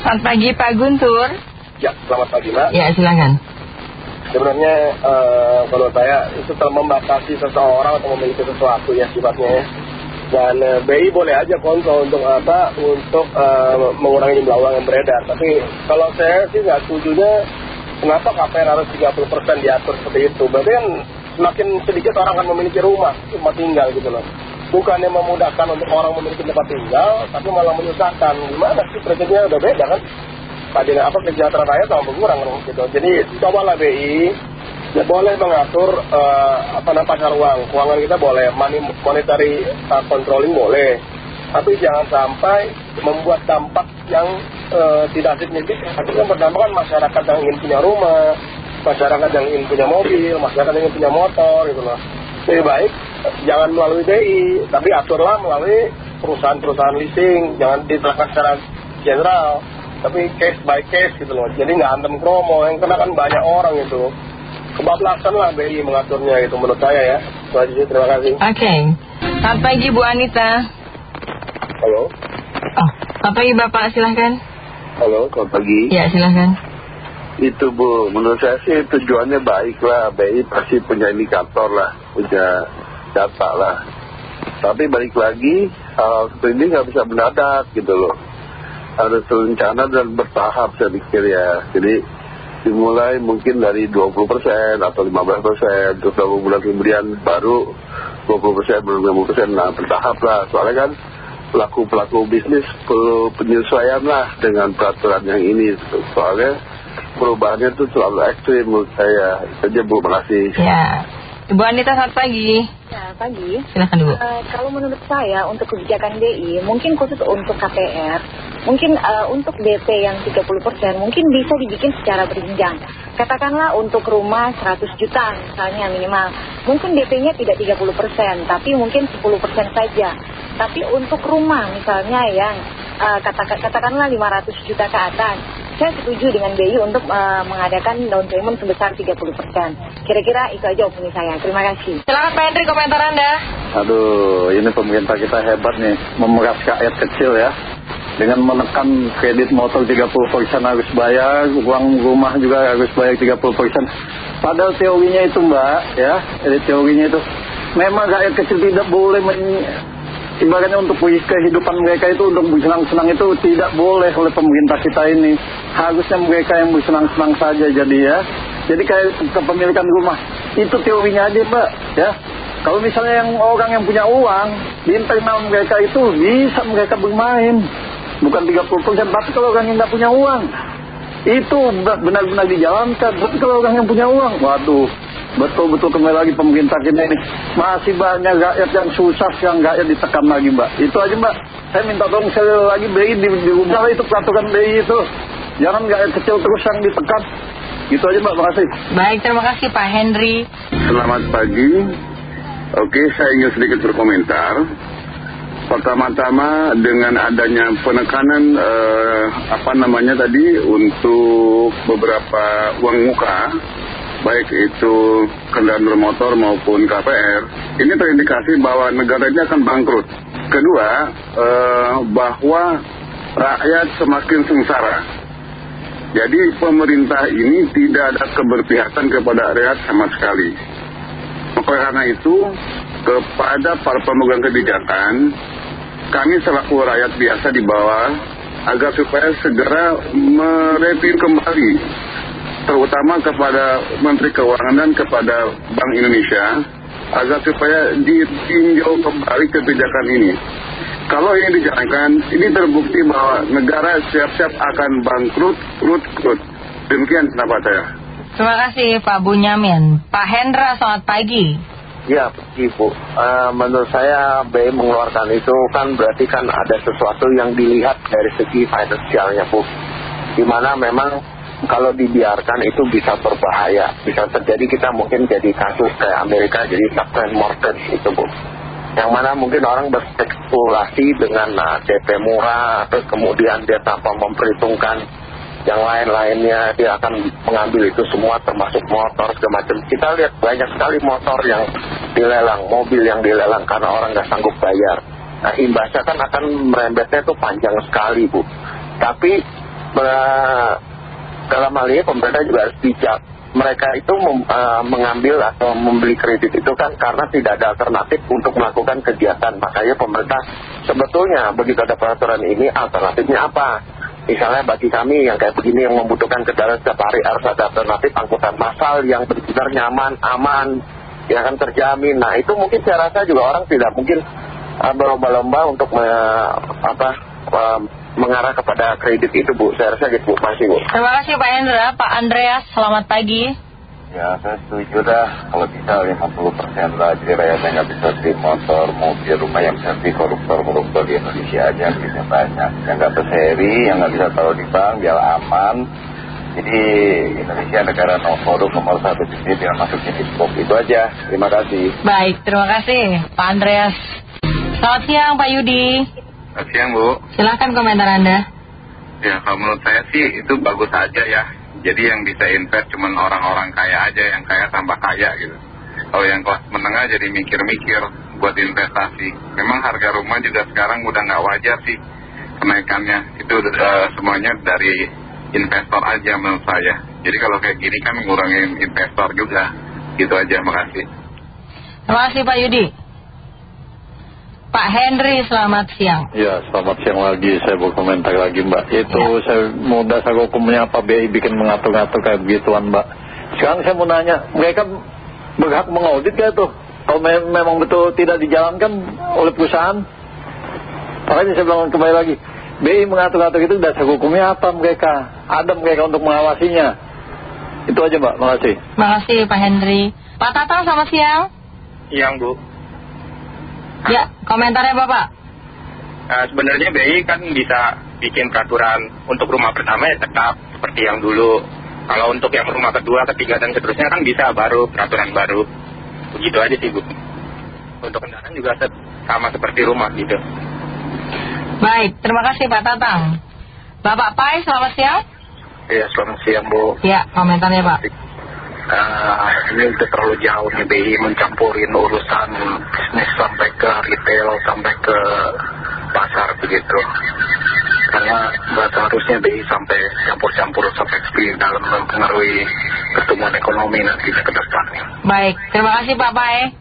Selamat pagi Pak Guntur. Ya, selamat pagi Mbak. Ya, silakan. Sebenarnya eh, kalau saya itu telah membatasi seseorang atau memiliki sesuatu ya sifatnya ya. Dan eh, BI boleh aja kontrol untuk apa? Untuk eh, mengurangi jumlah uang yang beredar. Tapi kalau saya sih nggak setujunya kenapa KPR harus 30% diatur seperti itu. Berarti kan semakin sedikit orang akan memiliki rumah, tempat tinggal gitu loh. Bukannya memudahkan untuk orang memiliki tempat tinggal, tapi malah menyusahkan. Gimana sih prinsipnya udah beda kan? Tadi apa kesejahteraan rakyat sama berkurang gitu. Jadi cobalah BI ya boleh mengatur eh, apa namanya pasar uang. Keuangan kita boleh, money, monetary eh, controlling boleh. Tapi jangan sampai membuat dampak yang eh, tidak signifikan. Tapi yang berdampak kan masyarakat yang ingin punya rumah, masyarakat yang ingin punya mobil, masyarakat yang ingin punya motor gitu loh. Lebih baik jangan melalui BI, tapi aturlah melalui perusahaan-perusahaan leasing, jangan diterapkan secara general, tapi case by case gitu loh. Jadi nggak antem kromo, yang kena kan banyak orang itu. Kebablasan lah BI mengaturnya itu menurut saya ya. Itu aja sih, terima kasih. Oke. Selamat pagi Bu Anita. Halo, Oh, selamat pagi Bapak, silakan. Halo, selamat pagi. Ya, silakan. Itu Bu, menurut saya sih tujuannya baik lah. BI pasti punya indikator lah, punya data lah. Tapi balik lagi, hal ini nggak bisa mendadak gitu loh. Harus rencana dan bertahap saya pikir ya. Jadi dimulai mungkin dari 20% atau 15%, terus beberapa bulan kemudian baru 20%, baru 50%. Nah bertahap lah, soalnya kan pelaku-pelaku bisnis perlu penyesuaian lah dengan peraturan yang ini. Soalnya perubahannya itu selalu ekstrim menurut saya. Itu aja Bu, makasih. Ya. Ibu Anita, selamat pagi. Ya, pagi. Silakan Ibu. Eh, kalau menurut saya untuk kebijakan BI, mungkin khusus untuk KPR, mungkin eh, untuk DP yang 30% mungkin bisa dibikin secara berjenjang. Katakanlah untuk rumah 100 juta misalnya minimal. Mungkin DP-nya tidak 30%, tapi mungkin 10% saja. Tapi untuk rumah misalnya yang eh, kata- katakanlah 500 juta ke atas, saya setuju dengan BI untuk eh, mengadakan down payment sebesar 30%. Kira-kira itu aja opini saya. Terima kasih. Silakan Pak Hendri, komentar Anda. Aduh, ini pemerintah kita hebat nih, memeras rakyat kecil ya. Dengan menekan kredit motor 30% harus bayar, uang rumah juga harus bayar 30%. Padahal teorinya itu mbak, ya, jadi teorinya itu memang rakyat kecil tidak boleh men, ibaratnya untuk kehidupan mereka itu untuk bersenang-senang itu tidak boleh oleh pemerintah kita ini. Harusnya mereka yang bersenang-senang saja jadi ya. Jadi kayak kepemilikan rumah, itu teorinya aja mbak, ya. Kalau misalnya yang orang yang punya uang, di internal mereka itu bisa mereka bermain. Bukan 30%, tapi kalau orang yang nggak punya uang, itu benar-benar dijalankan. Tapi kalau orang yang punya uang, waduh, betul-betul kembali lagi pemerintah kita ini. Masih banyak rakyat yang susah, yang rakyat ditekan lagi mbak. Itu aja mbak. Saya minta tolong sekali lagi BI di, dirubah itu peraturan BI itu. Jangan rakyat kecil terus yang ditekan. Gitu aja mbak, makasih. Baik, terima kasih Pak Henry. Selamat pagi. Oke, saya ingin sedikit berkomentar. Pertama-tama dengan adanya penekanan eh, apa namanya tadi untuk beberapa uang muka, baik itu kendaraan bermotor maupun KPR, ini terindikasi bahwa negara ini akan bangkrut. Kedua, eh, bahwa rakyat semakin sengsara. Jadi pemerintah ini tidak ada keberpihakan kepada rakyat sama sekali. Oleh karena itu, kepada para pemegang kebijakan, kami selaku rakyat biasa di bawah, agar supaya segera mereview kembali, terutama kepada Menteri Keuangan dan kepada Bank Indonesia, agar supaya ditinjau kembali kebijakan ini. Kalau ini dijalankan, ini terbukti bahwa negara siap-siap akan bangkrut, krut, krut. Demikian pendapat saya. Terima kasih Pak Bunyamin. Pak Hendra, selamat pagi. Ya, Ibu. Eh, menurut saya BI mengeluarkan itu kan berarti kan ada sesuatu yang dilihat dari segi finansialnya, Bu. Di mana memang kalau dibiarkan itu bisa berbahaya. Bisa terjadi kita mungkin jadi kasus kayak Amerika, jadi subprime mortgage itu, Bu. Yang mana mungkin orang berspekulasi dengan nah, DP murah, terus kemudian dia tanpa memperhitungkan yang lain-lainnya dia akan mengambil itu semua termasuk motor segala macam. Kita lihat banyak sekali motor yang dilelang, mobil yang dilelang karena orang nggak sanggup bayar. Nah imbasnya kan akan merembetnya itu panjang sekali Bu. Tapi eh, dalam hal ini pemerintah juga harus bijak. Mereka itu mem- eh, mengambil atau membeli kredit itu kan karena tidak ada alternatif untuk melakukan kegiatan. Makanya pemerintah sebetulnya begitu ada peraturan ini alternatifnya apa? Misalnya bagi kami yang kayak begini yang membutuhkan kendaraan setiap hari harus ada alternatif angkutan massal yang benar-benar nyaman, aman, yang akan terjamin. Nah itu mungkin saya rasa juga orang tidak mungkin eh, berlomba-lomba untuk apa, mengarah kepada kredit itu Bu. Saya rasa gitu Bu, masih Bu. Terima kasih Pak Hendra. Pak Andreas, selamat pagi. Ya saya setuju dah kalau bisa 50% lah jadi rakyatnya nggak bisa beli motor, mobil, rumah yang bisa beli koruptor-koruptor di Indonesia aja yang bisa banyak yang nggak berseri, yang nggak bisa taruh di bank biar aman jadi Indonesia negara nomor nomor satu di sini dengan masukin ISPOP itu aja terima kasih Baik, terima kasih Pak Andreas. Selamat siang Pak Yudi. Selamat siang Bu. Silahkan komentar Anda. Ya kalau menurut saya sih itu bagus aja ya. Jadi yang bisa invest cuma orang-orang kaya aja Yang kaya tambah kaya gitu. Kalau yang kelas menengah jadi mikir-mikir buat investasi. Memang harga rumah juga sekarang udah nggak wajar sih Kenaikannya. Itu eh, semuanya dari investor aja menurut saya. Jadi kalau kayak gini kan ngurangin investor juga. Gitu aja makasih. Terima kasih Pak Yudi. Pak Henry, selamat siang. Ya, selamat siang lagi. Saya mau komentar lagi, Mbak. Itu saya mau dasar hukumnya apa BI bikin mengatur-ngatur kayak begituan, Mbak. Sekarang saya mau nanya, mereka berhak mengaudit gak tuh? Kalau me- memang betul tidak dijalankan oleh perusahaan? Makanya saya bilang kembali lagi, BI mengatur-ngatur itu dasar hukumnya apa mereka? Ada mereka untuk mengawasinya? Itu aja, Mbak. Makasih. Terima kasih Pak Henry. Pak Tatang, selamat siang. Yang Bu, Ya, komentarnya Bapak. Nah, sebenarnya BI kan bisa bikin peraturan untuk rumah pertama ya tetap seperti yang dulu. Kalau untuk yang rumah kedua, ketiga dan seterusnya kan bisa baru peraturan baru. Begitu aja sih Bu. Untuk kendaraan juga sama seperti rumah gitu. Baik, terima kasih Pak Tatang. Bapak Pai, selamat siang. Ya selamat siang Bu. Ya, komentarnya Pak. Eh, ini udah terlalu jauh nih BI mencampurin urusan bisnis sampai ke retail sampai ke pasar begitu karena nggak seharusnya BI sampai campur-campur sampai dalam mempengaruhi pertumbuhan ekonomi nantinya ke depan Baik, terima kasih Pak Pai.